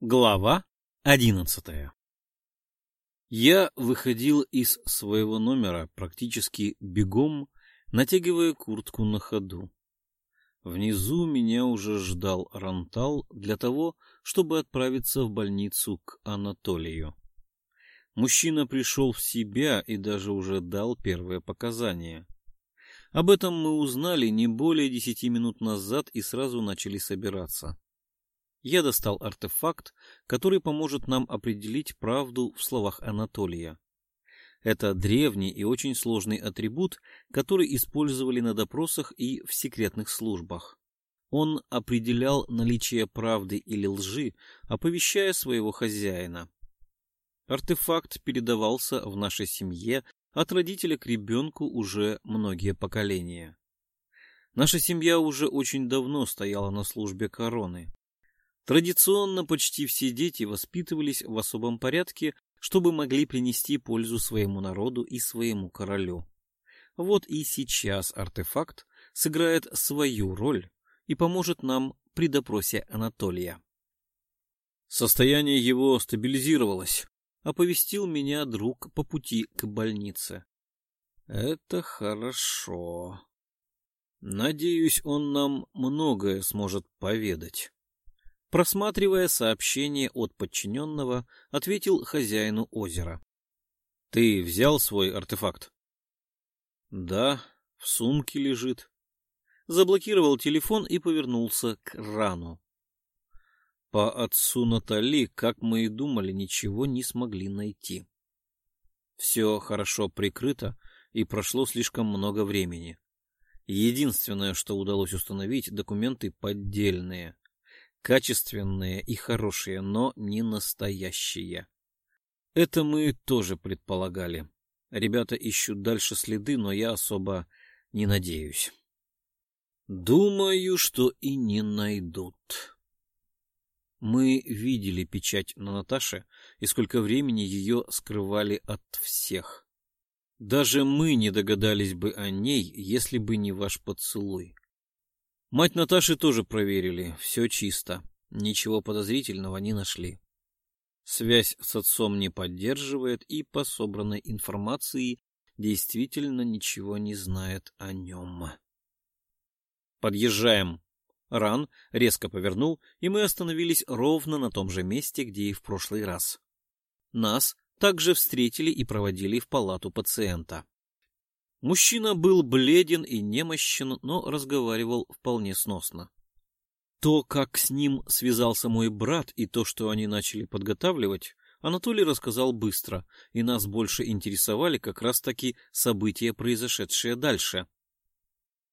Глава одиннадцатая Я выходил из своего номера практически бегом, натягивая куртку на ходу. Внизу меня уже ждал Рантал для того, чтобы отправиться в больницу к Анатолию. Мужчина пришел в себя и даже уже дал первые показания. Об этом мы узнали не более десяти минут назад и сразу начали собираться. Я достал артефакт, который поможет нам определить правду в словах Анатолия. Это древний и очень сложный атрибут, который использовали на допросах и в секретных службах. Он определял наличие правды или лжи, оповещая своего хозяина. Артефакт передавался в нашей семье от родителя к ребенку уже многие поколения. Наша семья уже очень давно стояла на службе короны. Традиционно почти все дети воспитывались в особом порядке, чтобы могли принести пользу своему народу и своему королю. Вот и сейчас артефакт сыграет свою роль и поможет нам при допросе Анатолия. Состояние его стабилизировалось, оповестил меня друг по пути к больнице. Это хорошо. Надеюсь, он нам многое сможет поведать. Просматривая сообщение от подчиненного, ответил хозяину озера. — Ты взял свой артефакт? — Да, в сумке лежит. Заблокировал телефон и повернулся к рану. По отцу Натали, как мы и думали, ничего не смогли найти. Все хорошо прикрыто, и прошло слишком много времени. Единственное, что удалось установить, документы поддельные — Качественные и хорошие, но не настоящие. Это мы тоже предполагали. Ребята ищут дальше следы, но я особо не надеюсь. Думаю, что и не найдут. Мы видели печать на Наташе и сколько времени ее скрывали от всех. Даже мы не догадались бы о ней, если бы не ваш поцелуй. Мать Наташи тоже проверили, все чисто, ничего подозрительного не нашли. Связь с отцом не поддерживает и по собранной информации действительно ничего не знает о нем. Подъезжаем. Ран резко повернул, и мы остановились ровно на том же месте, где и в прошлый раз. Нас также встретили и проводили в палату пациента. Мужчина был бледен и немощен, но разговаривал вполне сносно. То, как с ним связался мой брат, и то, что они начали подготавливать, Анатолий рассказал быстро, и нас больше интересовали как раз-таки события, произошедшие дальше.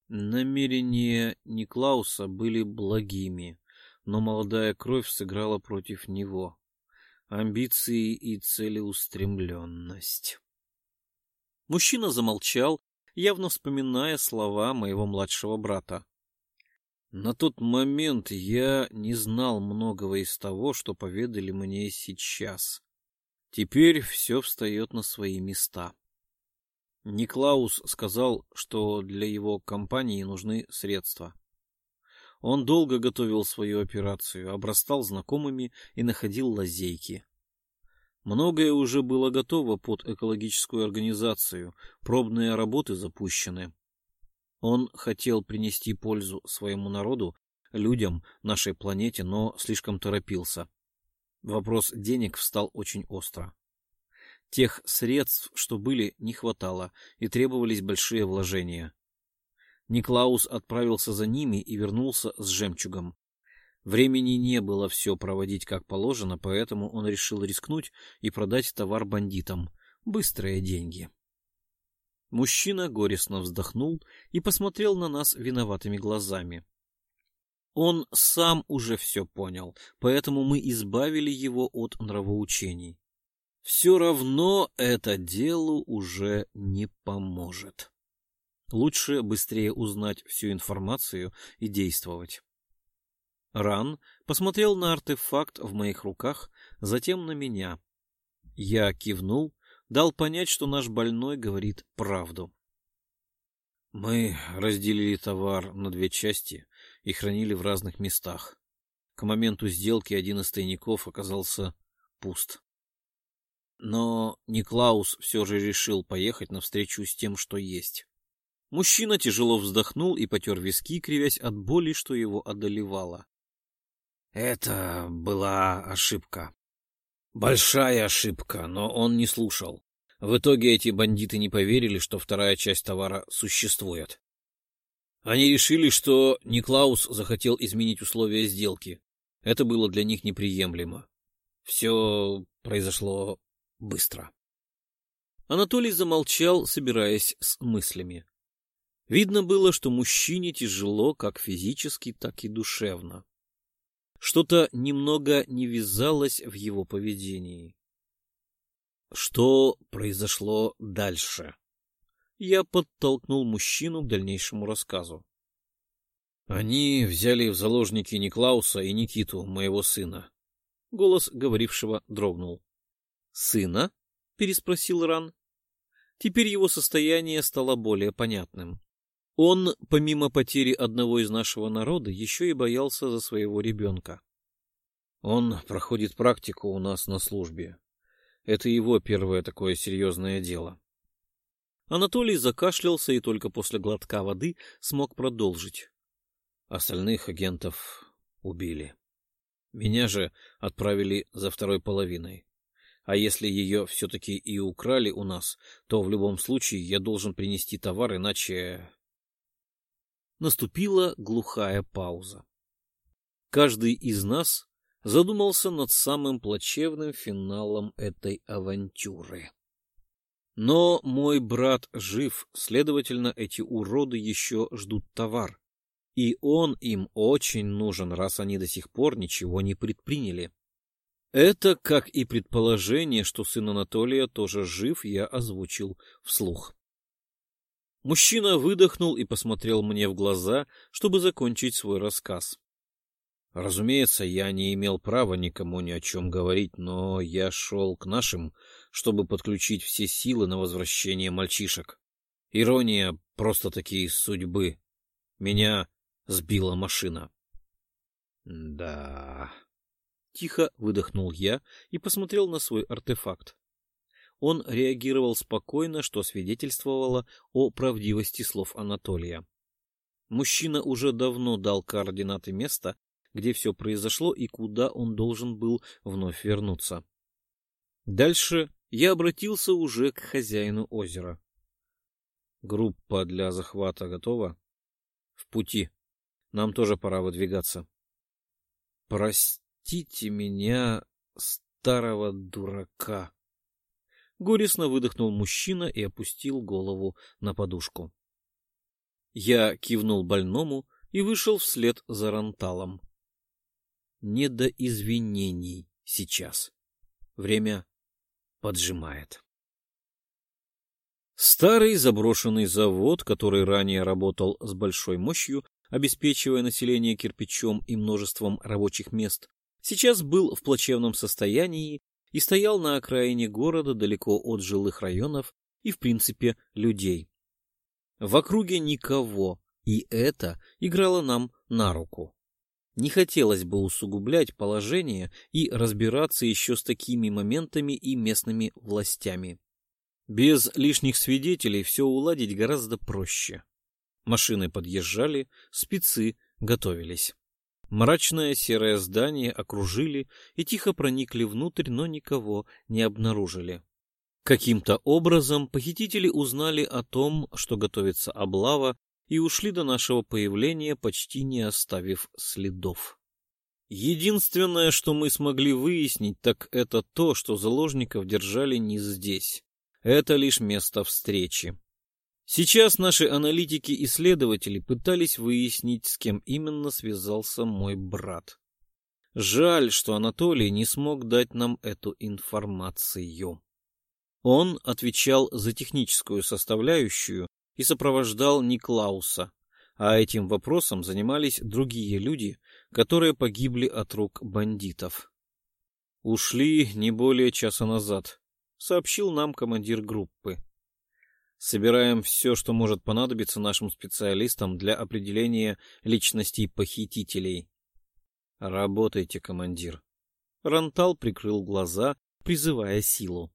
Намерения Никлауса были благими, но молодая кровь сыграла против него. Амбиции и целеустремленность. Мужчина замолчал, явно вспоминая слова моего младшего брата. На тот момент я не знал многого из того, что поведали мне сейчас. Теперь все встает на свои места. Никлаус сказал, что для его компании нужны средства. Он долго готовил свою операцию, обрастал знакомыми и находил лазейки. Многое уже было готово под экологическую организацию, пробные работы запущены. Он хотел принести пользу своему народу, людям, нашей планете, но слишком торопился. Вопрос денег встал очень остро. Тех средств, что были, не хватало, и требовались большие вложения. Никлаус отправился за ними и вернулся с жемчугом. Времени не было все проводить как положено, поэтому он решил рискнуть и продать товар бандитам. Быстрые деньги. Мужчина горестно вздохнул и посмотрел на нас виноватыми глазами. Он сам уже все понял, поэтому мы избавили его от нравоучений. Все равно это делу уже не поможет. Лучше быстрее узнать всю информацию и действовать. Ран посмотрел на артефакт в моих руках, затем на меня. Я кивнул, дал понять, что наш больной говорит правду. Мы разделили товар на две части и хранили в разных местах. К моменту сделки один из тайников оказался пуст. Но Никлаус все же решил поехать навстречу с тем, что есть. Мужчина тяжело вздохнул и потер виски, кривясь от боли, что его одолевало. Это была ошибка. Большая ошибка, но он не слушал. В итоге эти бандиты не поверили, что вторая часть товара существует. Они решили, что Никлаус захотел изменить условия сделки. Это было для них неприемлемо. Все произошло быстро. Анатолий замолчал, собираясь с мыслями. Видно было, что мужчине тяжело как физически, так и душевно. Что-то немного не вязалось в его поведении. Что произошло дальше? Я подтолкнул мужчину к дальнейшему рассказу. Они взяли в заложники Никлауса и Никиту, моего сына. Голос говорившего дрогнул. «Сына?» — переспросил Ран. Теперь его состояние стало более понятным. Он, помимо потери одного из нашего народа, еще и боялся за своего ребенка. Он проходит практику у нас на службе. Это его первое такое серьезное дело. Анатолий закашлялся и только после глотка воды смог продолжить. Остальных агентов убили. Меня же отправили за второй половиной. А если ее все-таки и украли у нас, то в любом случае я должен принести товар, иначе... Наступила глухая пауза. Каждый из нас задумался над самым плачевным финалом этой авантюры. Но мой брат жив, следовательно, эти уроды еще ждут товар. И он им очень нужен, раз они до сих пор ничего не предприняли. Это, как и предположение, что сын Анатолия тоже жив, я озвучил вслух. Мужчина выдохнул и посмотрел мне в глаза, чтобы закончить свой рассказ. Разумеется, я не имел права никому ни о чем говорить, но я шел к нашим, чтобы подключить все силы на возвращение мальчишек. Ирония просто-таки судьбы. Меня сбила машина. Да... Тихо выдохнул я и посмотрел на свой артефакт. Он реагировал спокойно, что свидетельствовало о правдивости слов Анатолия. Мужчина уже давно дал координаты места, где все произошло и куда он должен был вновь вернуться. Дальше я обратился уже к хозяину озера. Группа для захвата готова? В пути. Нам тоже пора выдвигаться. Прости простите меня, старого дурака. Горестно выдохнул мужчина и опустил голову на подушку. Я кивнул больному и вышел вслед за Ранталом. Не до извинений сейчас. Время поджимает. Старый заброшенный завод, который ранее работал с большой мощью, обеспечивая население кирпичом и множеством рабочих мест, сейчас был в плачевном состоянии и стоял на окраине города далеко от жилых районов и, в принципе, людей. В округе никого, и это играло нам на руку. Не хотелось бы усугублять положение и разбираться еще с такими моментами и местными властями. Без лишних свидетелей все уладить гораздо проще. Машины подъезжали, спецы готовились. Мрачное серое здание окружили и тихо проникли внутрь, но никого не обнаружили. Каким-то образом похитители узнали о том, что готовится облава, и ушли до нашего появления, почти не оставив следов. Единственное, что мы смогли выяснить, так это то, что заложников держали не здесь. Это лишь место встречи. Сейчас наши аналитики и исследователи пытались выяснить, с кем именно связался мой брат. Жаль, что Анатолий не смог дать нам эту информацию. Он отвечал за техническую составляющую и сопровождал Никлауса, а этим вопросом занимались другие люди, которые погибли от рук бандитов. «Ушли не более часа назад», — сообщил нам командир группы. Собираем все, что может понадобиться нашим специалистам для определения личностей похитителей. Работайте, командир. Рантал прикрыл глаза, призывая силу.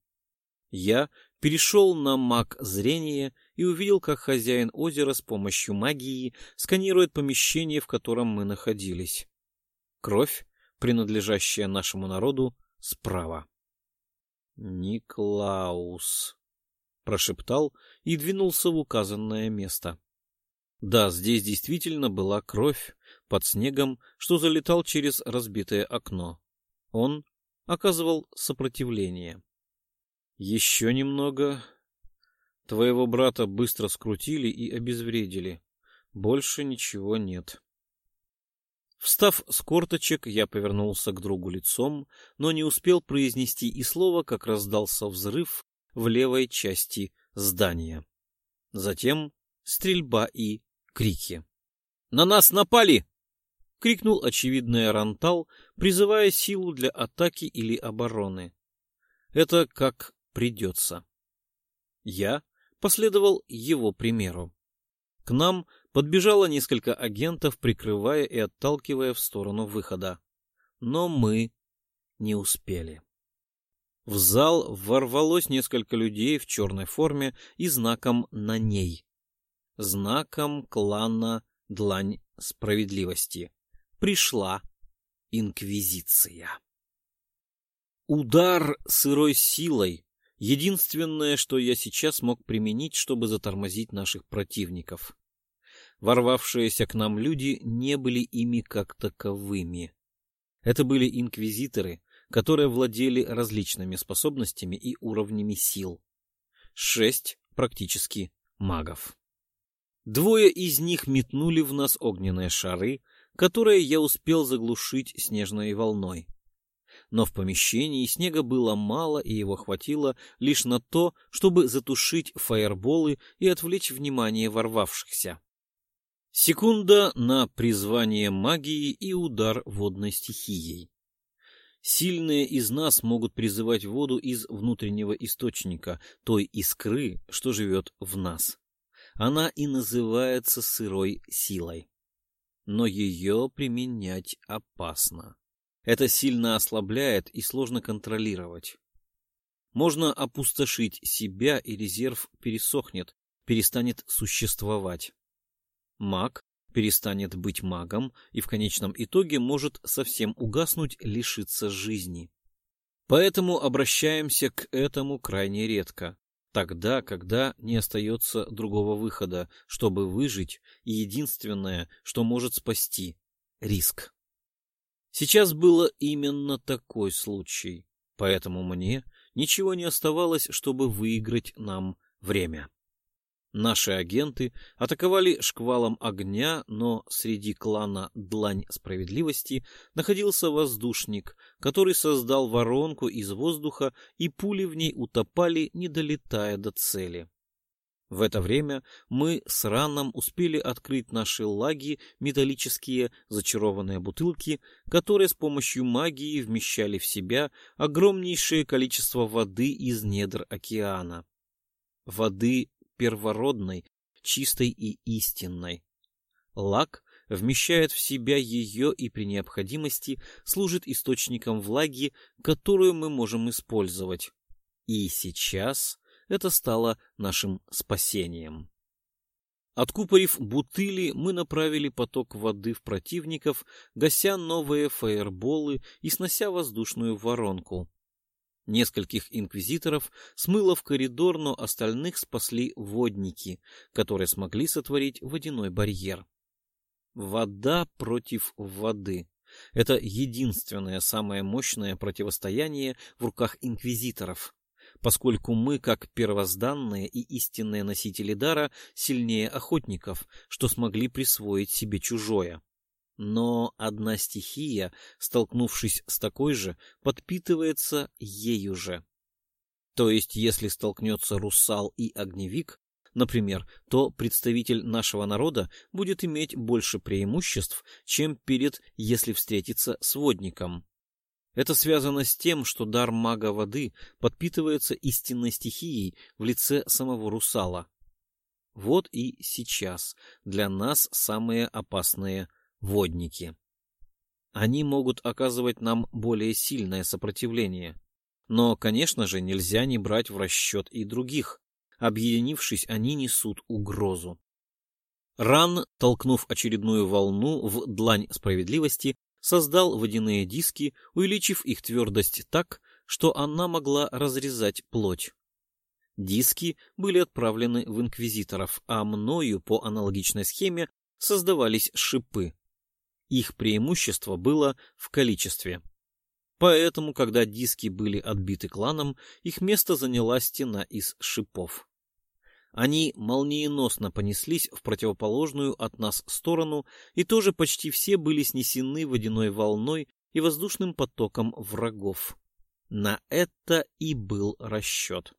Я перешел на маг зрения и увидел, как хозяин озера с помощью магии сканирует помещение, в котором мы находились. Кровь, принадлежащая нашему народу, справа. «Никлаус», — прошептал и двинулся в указанное место. Да, здесь действительно была кровь под снегом, что залетал через разбитое окно. Он оказывал сопротивление. Еще немного. Твоего брата быстро скрутили и обезвредили. Больше ничего нет. Встав с корточек, я повернулся к другу лицом, но не успел произнести и слова, как раздался взрыв в левой части здания. Затем стрельба и крики. «На нас напали!» — крикнул очевидный Рантал, призывая силу для атаки или обороны. Это как придется. Я последовал его примеру. К нам подбежало несколько агентов, прикрывая и отталкивая в сторону выхода. Но мы не успели. В зал ворвалось несколько людей в черной форме и знаком на ней. Знаком клана Длань Справедливости. Пришла Инквизиция. Удар сырой силой — единственное, что я сейчас мог применить, чтобы затормозить наших противников. Ворвавшиеся к нам люди не были ими как таковыми. Это были инквизиторы, которые владели различными способностями и уровнями сил. Шесть практически магов. Двое из них метнули в нас огненные шары, которые я успел заглушить снежной волной. Но в помещении снега было мало, и его хватило лишь на то, чтобы затушить фаерболы и отвлечь внимание ворвавшихся. Секунда на призвание магии и удар водной стихией. Сильные из нас могут призывать воду из внутреннего источника, той искры, что живет в нас. Она и называется сырой силой. Но ее применять опасно. Это сильно ослабляет и сложно контролировать. Можно опустошить себя, и резерв пересохнет, перестанет существовать маг перестанет быть магом и в конечном итоге может совсем угаснуть, лишиться жизни. Поэтому обращаемся к этому крайне редко, тогда, когда не остается другого выхода, чтобы выжить, и единственное, что может спасти — риск. Сейчас было именно такой случай, поэтому мне ничего не оставалось, чтобы выиграть нам время. Наши агенты атаковали шквалом огня, но среди клана Длань Справедливости находился воздушник, который создал воронку из воздуха, и пули в ней утопали, не долетая до цели. В это время мы с Раном успели открыть наши лаги, металлические зачарованные бутылки, которые с помощью магии вмещали в себя огромнейшее количество воды из недр океана. Воды первородной, чистой и истинной. Лак вмещает в себя ее и при необходимости служит источником влаги, которую мы можем использовать. И сейчас это стало нашим спасением. Откупорив бутыли, мы направили поток воды в противников, гася новые фаерболы и снося воздушную воронку. Нескольких инквизиторов смыло в коридор, но остальных спасли водники, которые смогли сотворить водяной барьер. Вода против воды. Это единственное самое мощное противостояние в руках инквизиторов, поскольку мы, как первозданные и истинные носители дара, сильнее охотников, что смогли присвоить себе чужое. Но одна стихия, столкнувшись с такой же, подпитывается ею же. То есть, если столкнется русал и огневик, например, то представитель нашего народа будет иметь больше преимуществ, чем перед, если встретится с водником. Это связано с тем, что дар мага воды подпитывается истинной стихией в лице самого русала. Вот и сейчас для нас самые опасные водники. Они могут оказывать нам более сильное сопротивление. Но, конечно же, нельзя не брать в расчет и других. Объединившись, они несут угрозу. Ран, толкнув очередную волну в длань справедливости, создал водяные диски, увеличив их твердость так, что она могла разрезать плоть. Диски были отправлены в инквизиторов, а мною по аналогичной схеме создавались шипы. Их преимущество было в количестве. Поэтому, когда диски были отбиты кланом, их место заняла стена из шипов. Они молниеносно понеслись в противоположную от нас сторону, и тоже почти все были снесены водяной волной и воздушным потоком врагов. На это и был расчет.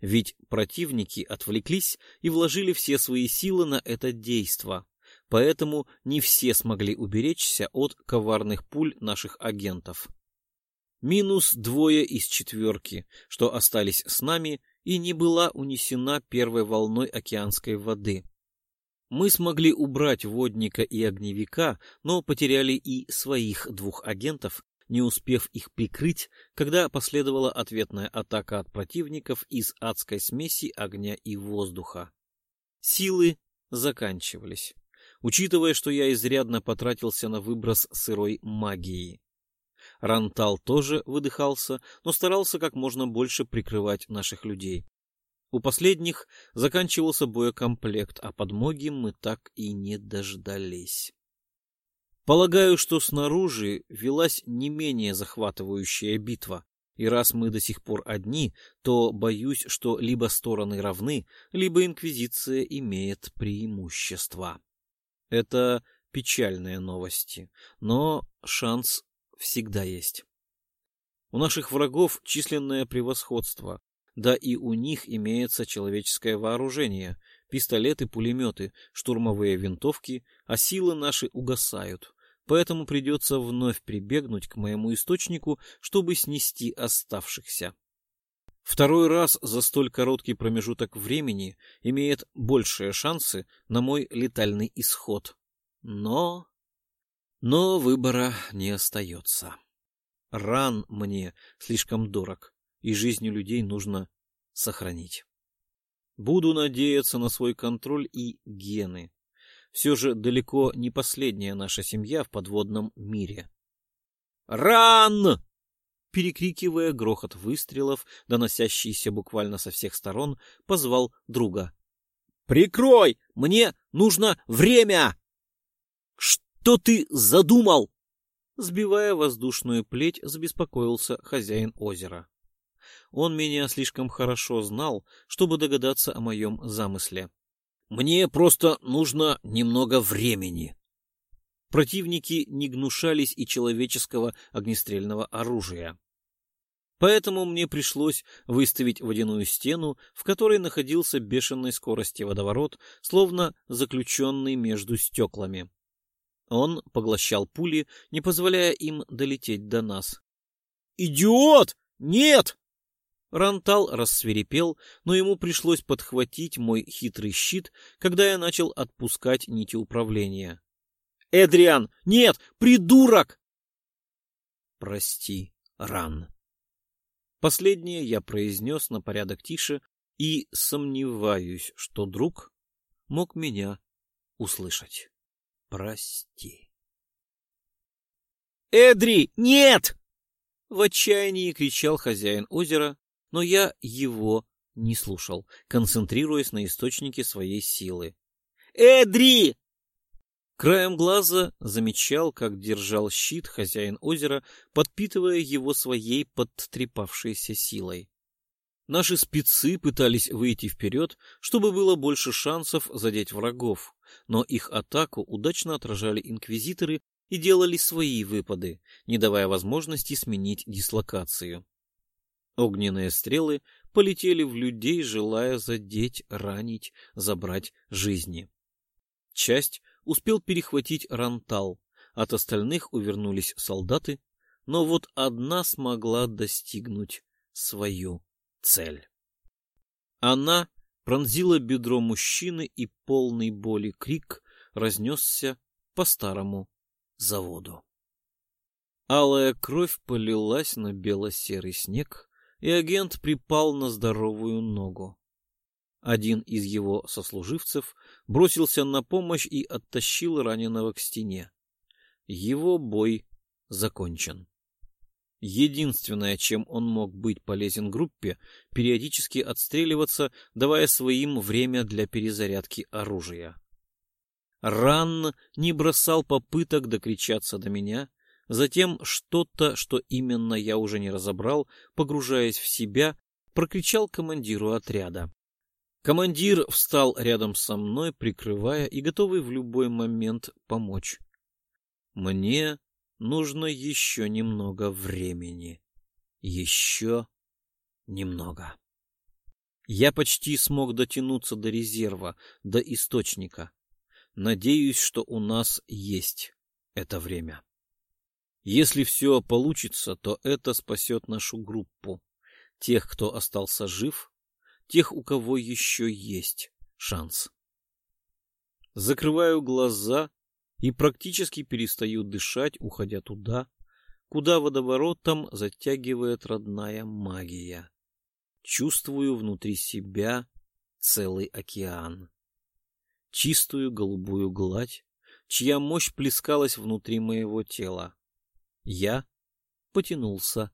Ведь противники отвлеклись и вложили все свои силы на это действо, поэтому не все смогли уберечься от коварных пуль наших агентов. Минус двое из четверки, что остались с нами, и не была унесена первой волной океанской воды. Мы смогли убрать водника и огневика, но потеряли и своих двух агентов, не успев их прикрыть, когда последовала ответная атака от противников из адской смеси огня и воздуха. Силы заканчивались, учитывая, что я изрядно потратился на выброс сырой магии. Рантал тоже выдыхался, но старался как можно больше прикрывать наших людей. У последних заканчивался боекомплект, а подмоги мы так и не дождались. Полагаю, что снаружи велась не менее захватывающая битва, и раз мы до сих пор одни, то боюсь, что либо стороны равны, либо Инквизиция имеет преимущество. Это печальные новости, но шанс всегда есть. У наших врагов численное превосходство, да и у них имеется человеческое вооружение, пистолеты, пулеметы, штурмовые винтовки, а силы наши угасают, поэтому придется вновь прибегнуть к моему источнику, чтобы снести оставшихся. Второй раз за столь короткий промежуток времени имеет большие шансы на мой летальный исход. Но... Но выбора не остается. Ран мне слишком дорог, и жизни людей нужно сохранить. Буду надеяться на свой контроль и гены. Все же далеко не последняя наша семья в подводном мире. «Ран!» Перекрикивая грохот выстрелов, доносящийся буквально со всех сторон, позвал друга. «Прикрой! Мне нужно время!» Что ты задумал? Сбивая воздушную плеть, забеспокоился хозяин озера. Он меня слишком хорошо знал, чтобы догадаться о моем замысле. Мне просто нужно немного времени. Противники не гнушались и человеческого огнестрельного оружия. Поэтому мне пришлось выставить водяную стену, в которой находился бешеной скорости водоворот, словно заключенный между стеклами. Он поглощал пули, не позволяя им долететь до нас. «Идиот! Нет!» Рантал рассверепел, но ему пришлось подхватить мой хитрый щит, когда я начал отпускать нити управления. «Эдриан! Нет! Придурок!» «Прости, Ран». Последнее я произнес на порядок тише и сомневаюсь, что друг мог меня услышать прости. «Эдри, нет!» В отчаянии кричал хозяин озера, но я его не слушал, концентрируясь на источнике своей силы. «Эдри!» Краем глаза замечал, как держал щит хозяин озера, подпитывая его своей подтрепавшейся силой. Наши спецы пытались выйти вперед, чтобы было больше шансов задеть врагов, но их атаку удачно отражали инквизиторы и делали свои выпады, не давая возможности сменить дислокацию. Огненные стрелы полетели в людей, желая задеть, ранить, забрать жизни. Часть успел перехватить Рантал, от остальных увернулись солдаты, но вот одна смогла достигнуть свою цель. Она пронзила бедро мужчины, и полный боли крик разнесся по старому заводу. Алая кровь полилась на бело-серый снег, и агент припал на здоровую ногу. Один из его сослуживцев бросился на помощь и оттащил раненого к стене. Его бой закончен. Единственное, чем он мог быть полезен группе, периодически отстреливаться, давая своим время для перезарядки оружия. Ран не бросал попыток докричаться до меня, затем что-то, что именно я уже не разобрал, погружаясь в себя, прокричал командиру отряда. Командир встал рядом со мной, прикрывая и готовый в любой момент помочь. Мне нужно еще немного времени. Еще немного. Я почти смог дотянуться до резерва, до источника. Надеюсь, что у нас есть это время. Если все получится, то это спасет нашу группу. Тех, кто остался жив, тех, у кого еще есть шанс. Закрываю глаза и практически перестаю дышать, уходя туда, куда водоворотом затягивает родная магия. Чувствую внутри себя целый океан. Чистую голубую гладь, чья мощь плескалась внутри моего тела. Я потянулся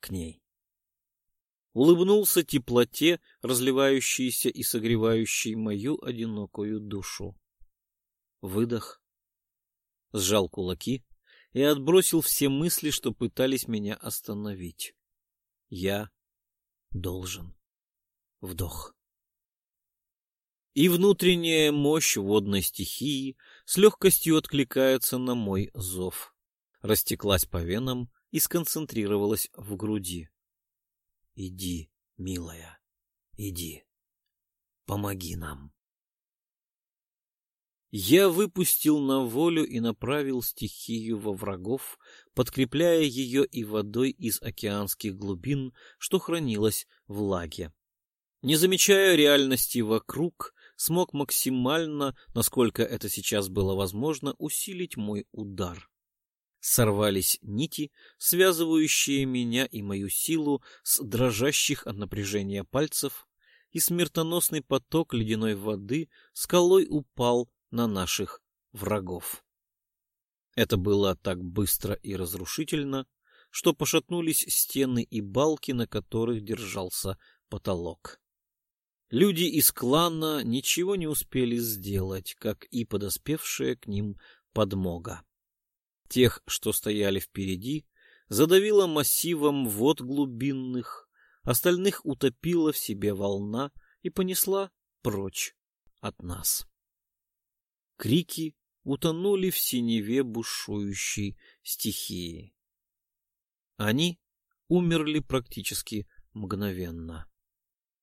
к ней. Улыбнулся теплоте, разливающейся и согревающей мою одинокую душу. Выдох сжал кулаки и отбросил все мысли, что пытались меня остановить. Я должен. Вдох. И внутренняя мощь водной стихии с легкостью откликается на мой зов. Растеклась по венам и сконцентрировалась в груди. Иди, милая, иди. Помоги нам. Я выпустил на волю и направил стихию во врагов, подкрепляя ее и водой из океанских глубин, что хранилось в лаге. Не замечая реальности вокруг, смог максимально, насколько это сейчас было возможно, усилить мой удар. Сорвались нити, связывающие меня и мою силу с дрожащих от напряжения пальцев, и смертоносный поток ледяной воды скалой упал на наших врагов. Это было так быстро и разрушительно, что пошатнулись стены и балки, на которых держался потолок. Люди из клана ничего не успели сделать, как и подоспевшая к ним подмога. Тех, что стояли впереди, задавило массивом вод глубинных, остальных утопила в себе волна и понесла прочь от нас. Крики утонули в синеве бушующей стихии. Они умерли практически мгновенно.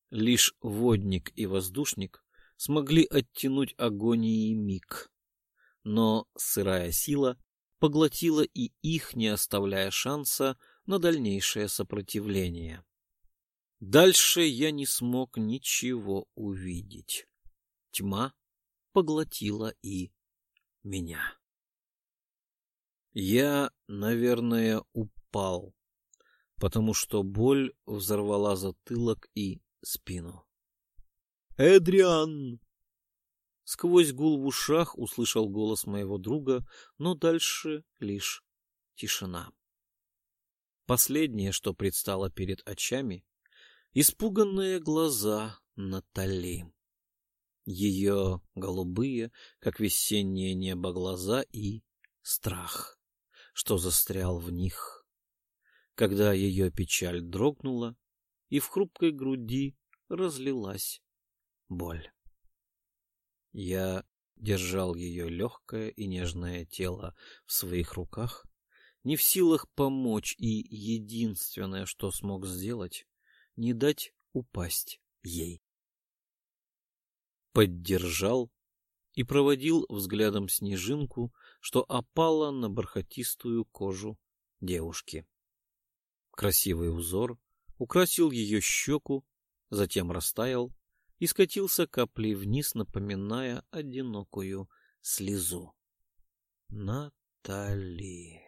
Лишь водник и воздушник смогли оттянуть агонии миг. Но сырая сила поглотила и их, не оставляя шанса на дальнейшее сопротивление. Дальше я не смог ничего увидеть. Тьма поглотила и меня. Я, наверное, упал, потому что боль взорвала затылок и спину. «Эдриан!» Сквозь гул в ушах услышал голос моего друга, но дальше лишь тишина. Последнее, что предстало перед очами, испуганные глаза Натали ее голубые, как весеннее небо, глаза и страх, что застрял в них. Когда ее печаль дрогнула, и в хрупкой груди разлилась боль. Я держал ее легкое и нежное тело в своих руках, не в силах помочь, и единственное, что смог сделать, не дать упасть ей поддержал и проводил взглядом снежинку, что опала на бархатистую кожу девушки. Красивый узор украсил ее щеку, затем растаял и скатился каплей вниз, напоминая одинокую слезу. Натали.